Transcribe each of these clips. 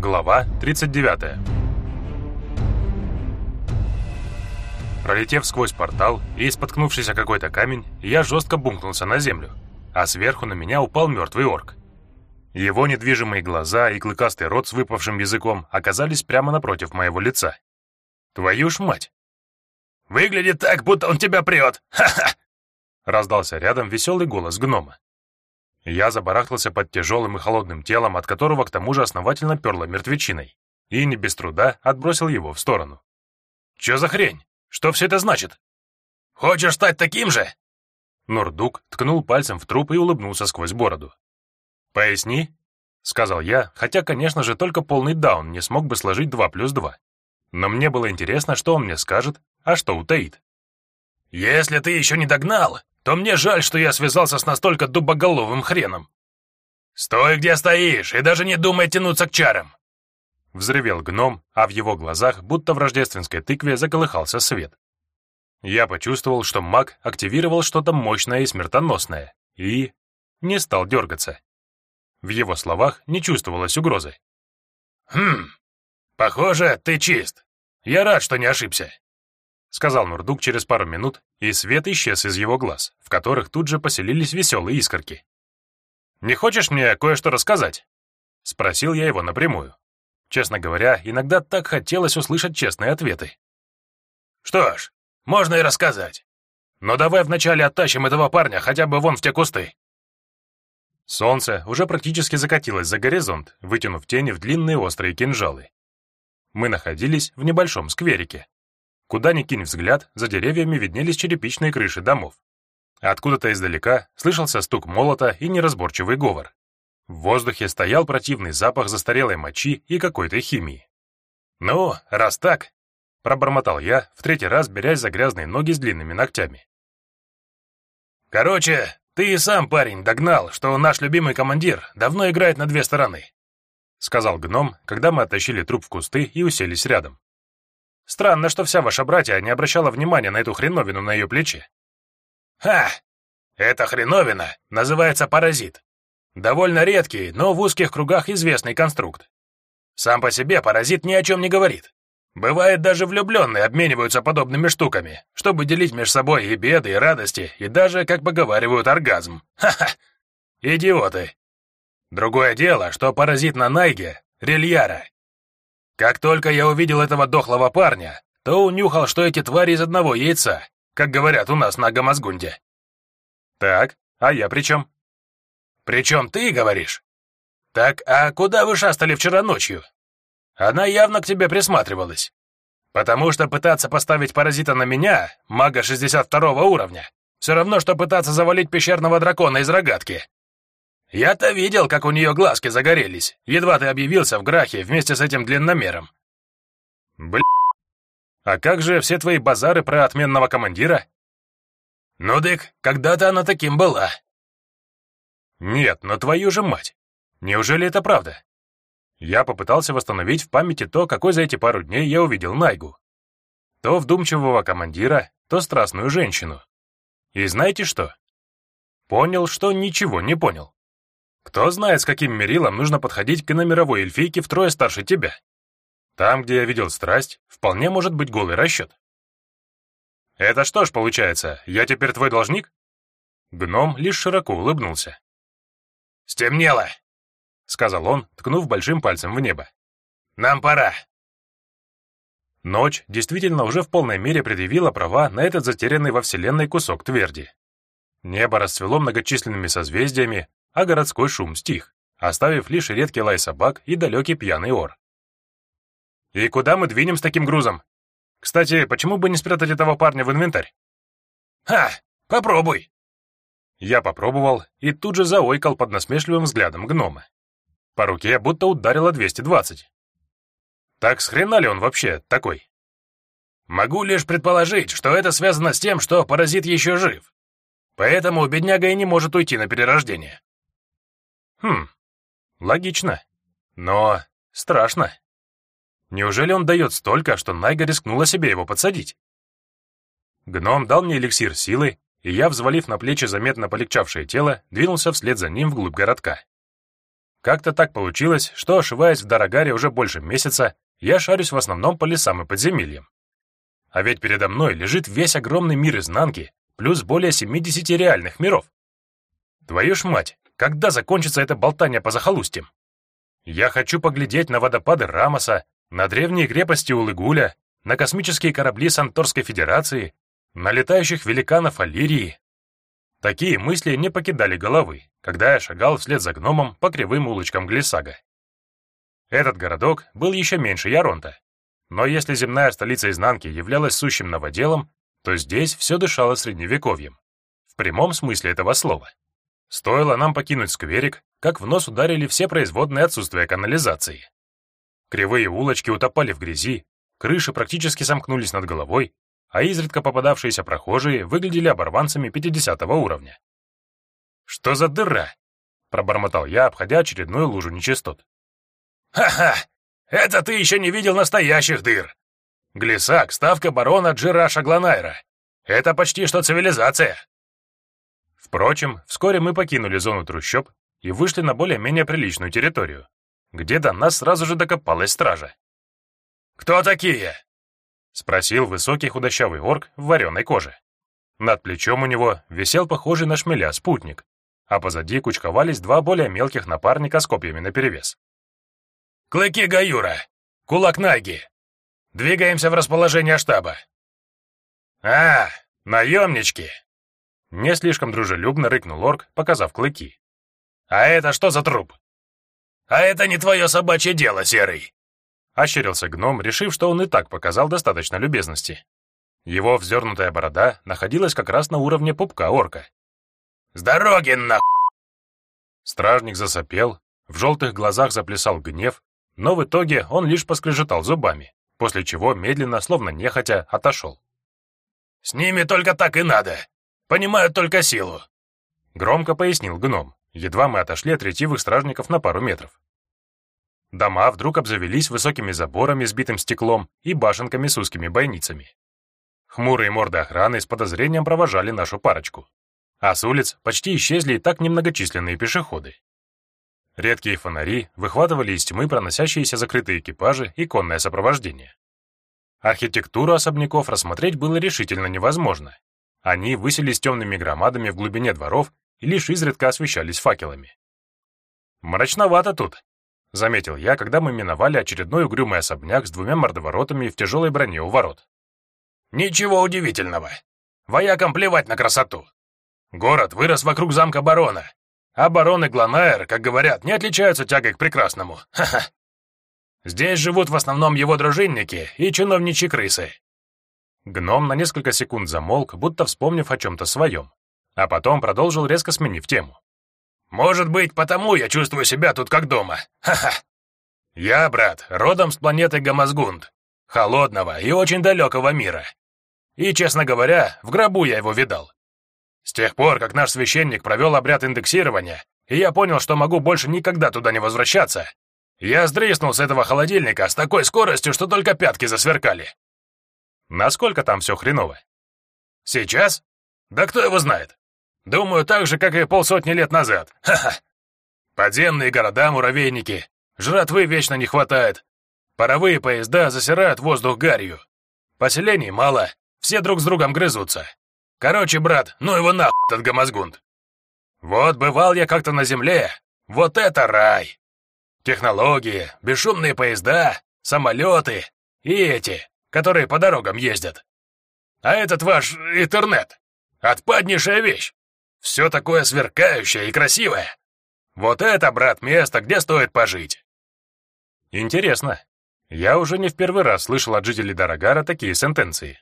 Глава 39 Пролетев сквозь портал и споткнувшись о какой-то камень, я жестко бумкнулся на землю, а сверху на меня упал мертвый орк. Его недвижимые глаза и клыкастый рот с выпавшим языком оказались прямо напротив моего лица. Твою ж мать! «Выглядит так, будто он тебя прет! Ха-ха!» Раздался рядом веселый голос гнома. Я забарахтался под тяжелым и холодным телом, от которого к тому же основательно перло мертвечиной, и не без труда отбросил его в сторону. «Че за хрень? Что все это значит?» «Хочешь стать таким же?» Нурдук ткнул пальцем в труп и улыбнулся сквозь бороду. «Поясни», — сказал я, хотя, конечно же, только полный даун не смог бы сложить два плюс два. Но мне было интересно, что он мне скажет, а что утаит. «Если ты еще не догнал, то мне жаль, что я связался с настолько дубоголовым хреном. Стой, где стоишь, и даже не думай тянуться к чарам!» Взревел гном, а в его глазах, будто в рождественской тыкве, заколыхался свет. Я почувствовал, что маг активировал что-то мощное и смертоносное, и не стал дергаться. В его словах не чувствовалось угрозы. «Хм, похоже, ты чист. Я рад, что не ошибся. — сказал Нурдук через пару минут, и свет исчез из его глаз, в которых тут же поселились веселые искорки. «Не хочешь мне кое-что рассказать?» — спросил я его напрямую. Честно говоря, иногда так хотелось услышать честные ответы. «Что ж, можно и рассказать. Но давай вначале оттащим этого парня хотя бы вон в те кусты». Солнце уже практически закатилось за горизонт, вытянув тени в длинные острые кинжалы. Мы находились в небольшом скверике, Куда ни кинь взгляд, за деревьями виднелись черепичные крыши домов. Откуда-то издалека слышался стук молота и неразборчивый говор. В воздухе стоял противный запах застарелой мочи и какой-то химии. «Ну, раз так», — пробормотал я, в третий раз берясь за грязные ноги с длинными ногтями. «Короче, ты и сам, парень, догнал, что наш любимый командир давно играет на две стороны», — сказал гном, когда мы оттащили труп в кусты и уселись рядом. Странно, что вся ваша братья не обращала внимания на эту хреновину на ее плече. Ха! Эта хреновина называется паразит. Довольно редкий, но в узких кругах известный конструкт. Сам по себе паразит ни о чем не говорит. Бывает, даже влюбленные обмениваются подобными штуками, чтобы делить между собой и беды, и радости, и даже, как поговаривают, оргазм. Ха-ха! Идиоты! Другое дело, что паразит на Найге — рельяра. Как только я увидел этого дохлого парня, то унюхал, что эти твари из одного яйца, как говорят у нас на Гамазгунде. Так, а я при чем? Причем ты говоришь? Так, а куда вы шастали вчера ночью? Она явно к тебе присматривалась. Потому что пытаться поставить паразита на меня, мага 62 уровня, все равно, что пытаться завалить пещерного дракона из рогатки. Я-то видел, как у нее глазки загорелись, едва ты объявился в Грахе вместе с этим длинномером. Бля... А как же все твои базары про отменного командира? Ну, дык, когда-то она таким была. Нет, но твою же мать. Неужели это правда? Я попытался восстановить в памяти то, какой за эти пару дней я увидел Найгу. То вдумчивого командира, то страстную женщину. И знаете что? Понял, что ничего не понял. Кто знает, с каким мерилом нужно подходить к иномировой эльфийке втрое старше тебя. Там, где я видел страсть, вполне может быть голый расчет. Это что ж получается, я теперь твой должник? Гном лишь широко улыбнулся. «Стемнело», — сказал он, ткнув большим пальцем в небо. «Нам пора». Ночь действительно уже в полной мере предъявила права на этот затерянный во Вселенной кусок тверди. Небо расцвело многочисленными созвездиями, а городской шум стих, оставив лишь редкий лай собак и далекий пьяный ор. «И куда мы двинем с таким грузом? Кстати, почему бы не спрятать этого парня в инвентарь?» «Ха, попробуй!» Я попробовал и тут же заойкал под насмешливым взглядом гнома. По руке будто ударило 220. Так с хрена ли он вообще такой? Могу лишь предположить, что это связано с тем, что паразит еще жив. Поэтому бедняга и не может уйти на перерождение. Хм, логично. Но страшно. Неужели он дает столько, что Найга рискнула себе его подсадить? Гном дал мне эликсир силы, и я, взвалив на плечи заметно полегчавшее тело, двинулся вслед за ним вглубь городка. Как-то так получилось, что, ошиваясь в Дорогаре уже больше месяца, я шарюсь в основном по лесам и подземельям. А ведь передо мной лежит весь огромный мир изнанки, плюс более 70 реальных миров. Твою ж мать, когда закончится это болтание по захолустьям? Я хочу поглядеть на водопады Рамоса, на древние крепости Улыгуля, на космические корабли Санторской Федерации, на летающих великанов Алирии. Такие мысли не покидали головы, когда я шагал вслед за гномом по кривым улочкам Глиссага. Этот городок был еще меньше Яронта, но если земная столица изнанки являлась сущим новоделом, то здесь все дышало средневековьем, в прямом смысле этого слова. Стоило нам покинуть скверик, как в нос ударили все производные отсутствия канализации. Кривые улочки утопали в грязи, крыши практически сомкнулись над головой, а изредка попадавшиеся прохожие выглядели оборванцами 50 уровня. «Что за дыра?» — пробормотал я, обходя очередную лужу нечистот. «Ха-ха! Это ты еще не видел настоящих дыр! Глисак — ставка барона Джираша Гланайра. Это почти что цивилизация!» Впрочем, вскоре мы покинули зону трущоб и вышли на более-менее приличную территорию, где до нас сразу же докопалась стража. «Кто такие?» — спросил высокий худощавый орк в вареной коже. Над плечом у него висел похожий на шмеля спутник, а позади кучковались два более мелких напарника с копьями наперевес. «Клыки Гаюра! Кулак Наги! Двигаемся в расположение штаба!» «А, наемнички!» Не слишком дружелюбно рыкнул орк, показав клыки. «А это что за труп?» «А это не твое собачье дело, Серый!» Ощерился гном, решив, что он и так показал достаточно любезности. Его вздернутая борода находилась как раз на уровне пупка орка. С дороги на... Стражник засопел, в желтых глазах заплясал гнев, но в итоге он лишь поскрежетал зубами, после чего медленно, словно нехотя, отошел. «С ними только так и надо. Понимают только силу», — громко пояснил гном, едва мы отошли от ретивых стражников на пару метров. Дома вдруг обзавелись высокими заборами с битым стеклом и башенками с узкими бойницами. Хмурые морды охраны с подозрением провожали нашу парочку а с улиц почти исчезли и так немногочисленные пешеходы. Редкие фонари выхватывали из тьмы проносящиеся закрытые экипажи и конное сопровождение. Архитектуру особняков рассмотреть было решительно невозможно. Они высились темными громадами в глубине дворов и лишь изредка освещались факелами. «Мрачновато тут», — заметил я, когда мы миновали очередной угрюмый особняк с двумя мордоворотами в тяжелой броне у ворот. «Ничего удивительного. Воякам плевать на красоту. Город вырос вокруг замка барона, а бароны Гланайр, как говорят, не отличаются тягой к прекрасному. Ха-ха. Здесь живут в основном его дружинники и чиновничьи крысы. Гном на несколько секунд замолк, будто вспомнив о чем-то своем, а потом продолжил, резко сменив тему. «Может быть, потому я чувствую себя тут как дома. Ха-ха. Я, брат, родом с планеты Гамазгунд, холодного и очень далекого мира. И, честно говоря, в гробу я его видал. С тех пор, как наш священник провел обряд индексирования, и я понял, что могу больше никогда туда не возвращаться, я сдриснул с этого холодильника с такой скоростью, что только пятки засверкали. Насколько там все хреново? Сейчас? Да кто его знает? Думаю, так же, как и полсотни лет назад. Ха-ха. Подземные города-муравейники. Жратвы вечно не хватает. Паровые поезда засирают воздух гарью. Поселений мало, все друг с другом грызутся. Короче, брат, ну его нахуй, этот гамазгунд. Вот бывал я как-то на земле. Вот это рай! Технологии, бесшумные поезда, самолеты и эти, которые по дорогам ездят. А этот ваш интернет — отпаднейшая вещь. Все такое сверкающее и красивое. Вот это, брат, место, где стоит пожить. Интересно. Я уже не в первый раз слышал от жителей Дорогара такие сентенции.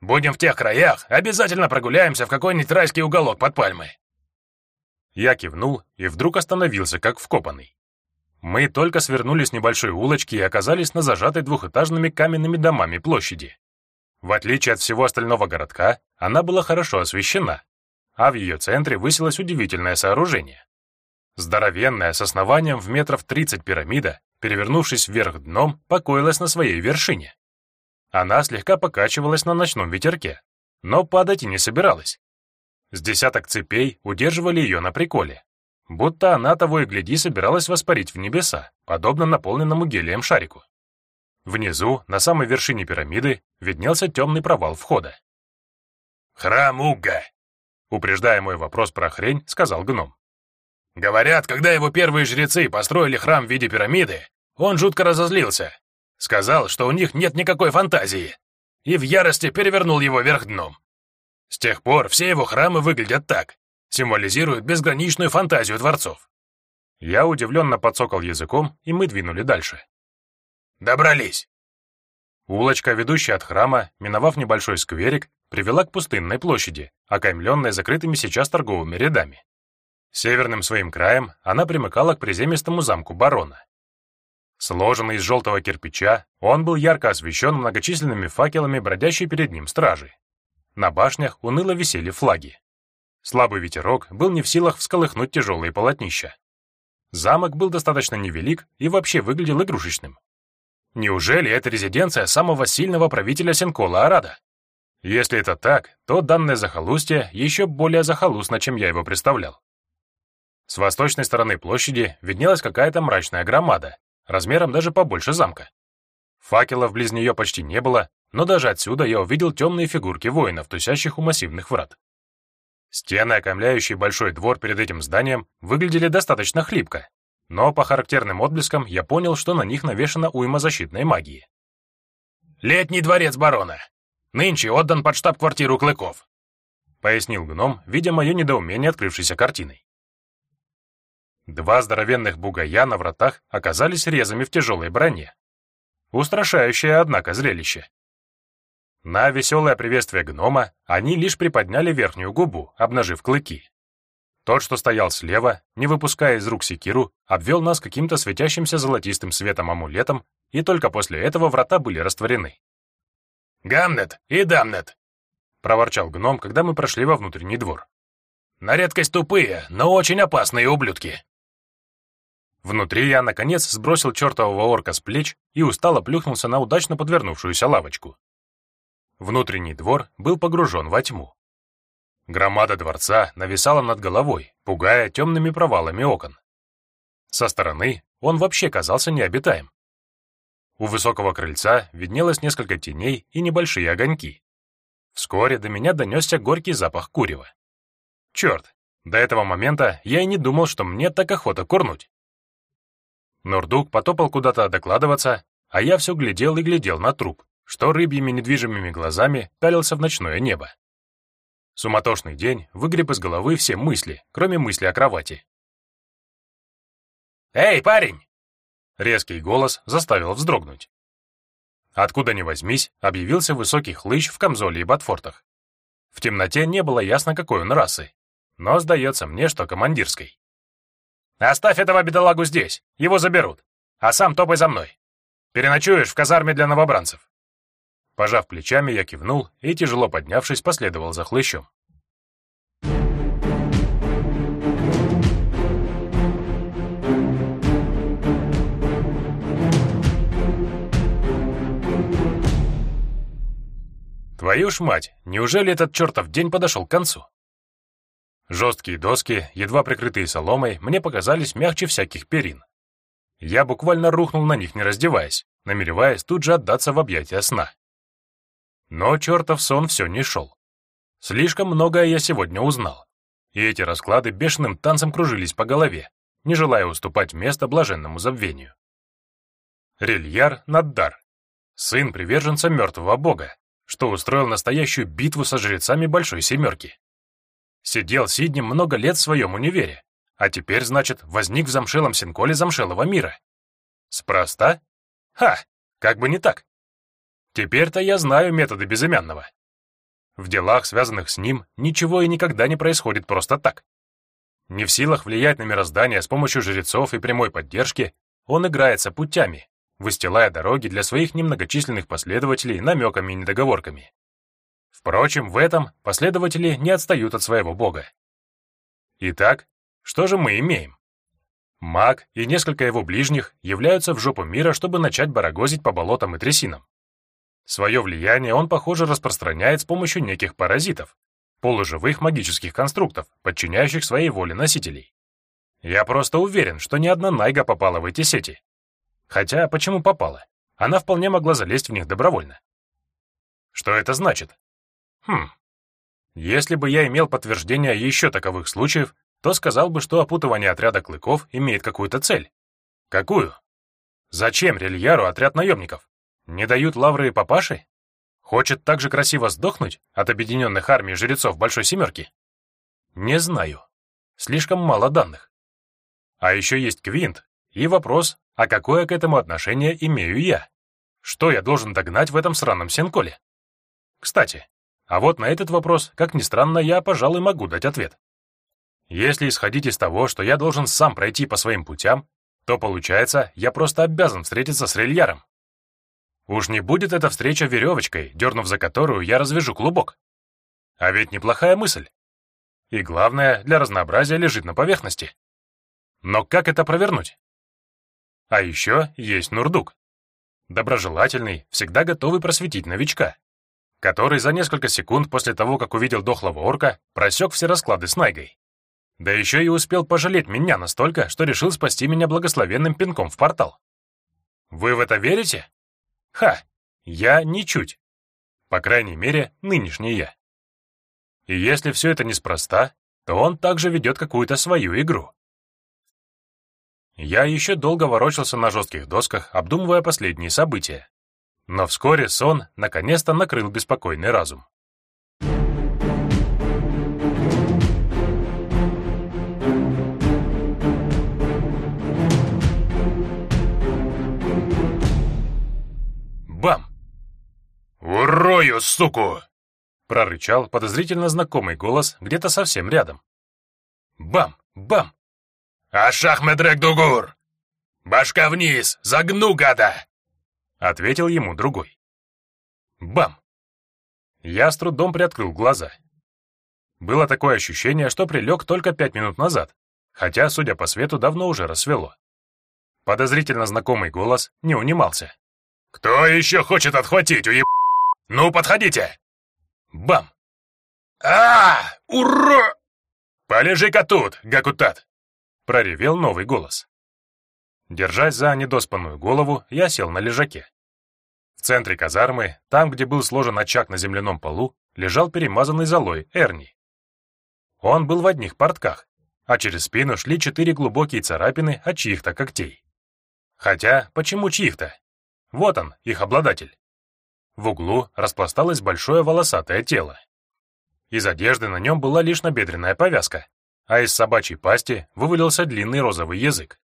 Будем в тех краях, обязательно прогуляемся в какой-нибудь райский уголок под пальмой». Я кивнул и вдруг остановился, как вкопанный. Мы только свернули с небольшой улочки и оказались на зажатой двухэтажными каменными домами площади. В отличие от всего остального городка, она была хорошо освещена, а в ее центре высилось удивительное сооружение. Здоровенная, с основанием в метров 30 пирамида, перевернувшись вверх дном, покоилась на своей вершине. Она слегка покачивалась на ночном ветерке, но падать и не собиралась. С десяток цепей удерживали ее на приколе. Будто она того и гляди собиралась воспарить в небеса, подобно наполненному гелием шарику. Внизу, на самой вершине пирамиды, виднелся темный провал входа. «Храм Угга!» Упреждая мой вопрос про хрень, сказал гном. «Говорят, когда его первые жрецы построили храм в виде пирамиды, он жутко разозлился. Сказал, что у них нет никакой фантазии, и в ярости перевернул его вверх дном. С тех пор все его храмы выглядят так, символизируют безграничную фантазию творцов. Я удивленно подсокал языком, и мы двинули дальше. Добрались. Улочка, ведущая от храма, миновав небольшой скверик, привела к пустынной площади, окаймленной закрытыми сейчас торговыми рядами. Северным своим краем она примыкала к приземистому замку барона. Сложенный из желтого кирпича, он был ярко освещен многочисленными факелами бродящей перед ним стражи. На башнях уныло висели флаги. Слабый ветерок был не в силах всколыхнуть тяжелые полотнища. Замок был достаточно невелик и вообще выглядел игрушечным. Неужели это резиденция самого сильного правителя Сенкола Арада? Если это так, то данное захолустье еще более захолустно, чем я его представлял. С восточной стороны площади виднелась какая-то мрачная громада, размером даже побольше замка. Факелов близ нее почти не было, но даже отсюда я увидел темные фигурки воинов, тусящих у массивных врат. Стены, окаймляющие большой двор перед этим зданием, выглядели достаточно хлипко, но по характерным отблескам я понял, что на них навешана уйма защитной магии. «Летний дворец барона. Нынче отдан под штаб-квартиру Клыков», — пояснил гном, видя мое недоумение открывшейся картиной. Два здоровенных бугая на вратах оказались резами в тяжелой броне. Устрашающее, однако, зрелище. На веселое приветствие гнома они лишь приподняли верхнюю губу, обнажив клыки. Тот, что стоял слева, не выпуская из рук секиру, обвел нас каким-то светящимся золотистым светом амулетом, и только после этого врата были растворены. «Гамнет и Дамнет!» — проворчал гном, когда мы прошли во внутренний двор. «На редкость тупые, но очень опасные ублюдки!» Внутри я, наконец, сбросил чертового орка с плеч и устало плюхнулся на удачно подвернувшуюся лавочку. Внутренний двор был погружен во тьму. Громада дворца нависала над головой, пугая темными провалами окон. Со стороны он вообще казался необитаем. У высокого крыльца виднелось несколько теней и небольшие огоньки. Вскоре до меня донесся горький запах курева. Черт, до этого момента я и не думал, что мне так охота курнуть. Нурдук потопал куда-то докладываться, а я все глядел и глядел на труп, что рыбьими недвижимыми глазами пялился в ночное небо. Суматошный день выгреб из головы все мысли, кроме мысли о кровати. «Эй, парень!» Резкий голос заставил вздрогнуть. Откуда ни возьмись, объявился высокий хлыщ в камзоле и ботфортах. В темноте не было ясно, какой он расы, но сдается мне, что командирской. «Оставь этого бедолагу здесь, его заберут, а сам топай за мной. Переночуешь в казарме для новобранцев». Пожав плечами, я кивнул и, тяжело поднявшись, последовал за хлыщом. Твою ж мать, неужели этот чертов день подошел к концу? Жесткие доски, едва прикрытые соломой, мне показались мягче всяких перин. Я буквально рухнул на них, не раздеваясь, намереваясь тут же отдаться в объятия сна. Но чертов сон все не шел. Слишком многое я сегодня узнал. И эти расклады бешеным танцем кружились по голове, не желая уступать место блаженному забвению. Рельяр Наддар, сын приверженца мертвого бога, что устроил настоящую битву со жрецами Большой Семерки. Сидел Сиднем много лет в своем универе, а теперь, значит, возник в замшелом синколе замшелого мира. Спроста? Ха, как бы не так. Теперь-то я знаю методы безымянного. В делах, связанных с ним, ничего и никогда не происходит просто так. Не в силах влиять на мироздание с помощью жрецов и прямой поддержки, он играется путями, выстилая дороги для своих немногочисленных последователей намеками и недоговорками. Впрочем, в этом последователи не отстают от своего бога. Итак, что же мы имеем? Маг и несколько его ближних являются в жопу мира, чтобы начать барагозить по болотам и трясинам. Свое влияние он, похоже, распространяет с помощью неких паразитов, полуживых магических конструктов, подчиняющих своей воле носителей. Я просто уверен, что ни одна Найга попала в эти сети. Хотя, почему попала? Она вполне могла залезть в них добровольно. Что это значит? Хм. Если бы я имел подтверждение еще таковых случаев, то сказал бы, что опутывание отряда клыков имеет какую-то цель. Какую? Зачем Рельяру отряд наемников? Не дают лавры папаши? Хочет так же красиво сдохнуть от объединенных армий жрецов Большой Семерки? Не знаю. Слишком мало данных. А еще есть Квинт и вопрос, а какое к этому отношение имею я? Что я должен догнать в этом сраном Сенколе? Кстати, а вот на этот вопрос, как ни странно, я, пожалуй, могу дать ответ. Если исходить из того, что я должен сам пройти по своим путям, то, получается, я просто обязан встретиться с Рельяром. Уж не будет эта встреча веревочкой, дернув за которую я развяжу клубок. А ведь неплохая мысль. И главное, для разнообразия лежит на поверхности. Но как это провернуть? А еще есть Нурдук. Доброжелательный, всегда готовый просветить новичка, который за несколько секунд после того, как увидел дохлого орка, просек все расклады с Найгой. Да еще и успел пожалеть меня настолько, что решил спасти меня благословенным пинком в портал. Вы в это верите? Ха, я ничуть. По крайней мере, нынешний я. И если все это неспроста, то он также ведет какую-то свою игру. Я еще долго ворочался на жестких досках, обдумывая последние события. Но вскоре сон наконец-то накрыл беспокойный разум. «Урою, суку!» — прорычал подозрительно знакомый голос где-то совсем рядом. Бам! Бам! «Ашах Медрек Дугур! Башка вниз! Загну, гада!» — ответил ему другой. Бам! Я с трудом приоткрыл глаза. Было такое ощущение, что прилег только пять минут назад, хотя, судя по свету, давно уже рассвело. Подозрительно знакомый голос не унимался. «Кто еще хочет отхватить, уеб... Ну, подходите!» Бам! а Ура! «Полежи-ка тут, Гакутат!» — проревел новый голос. Держась за недоспанную голову, я сел на лежаке. В центре казармы, там, где был сложен очаг на земляном полу, лежал перемазанный золой Эрни. Он был в одних портках, а через спину шли четыре глубокие царапины от чьих-то когтей. Хотя, почему чьих-то? Вот он, их обладатель. В углу распласталось большое волосатое тело. Из одежды на нем была лишь набедренная повязка, а из собачьей пасти вывалился длинный розовый язык.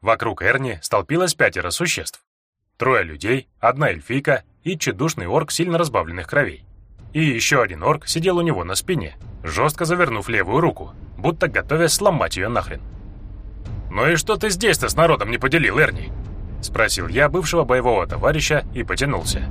Вокруг Эрни столпилось пятеро существ. Трое людей, одна эльфийка и тщедушный орк сильно разбавленных кровей. И еще один орк сидел у него на спине, жестко завернув левую руку, будто готовясь сломать ее нахрен. «Ну и что ты здесь-то с народом не поделил, Эрни?» — спросил я бывшего боевого товарища и потянулся.